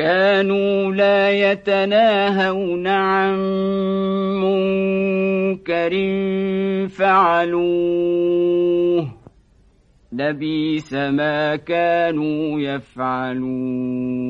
كانوا لا يتناهون عن منكر فعلوه. لبيس ما كانوا يفعلون.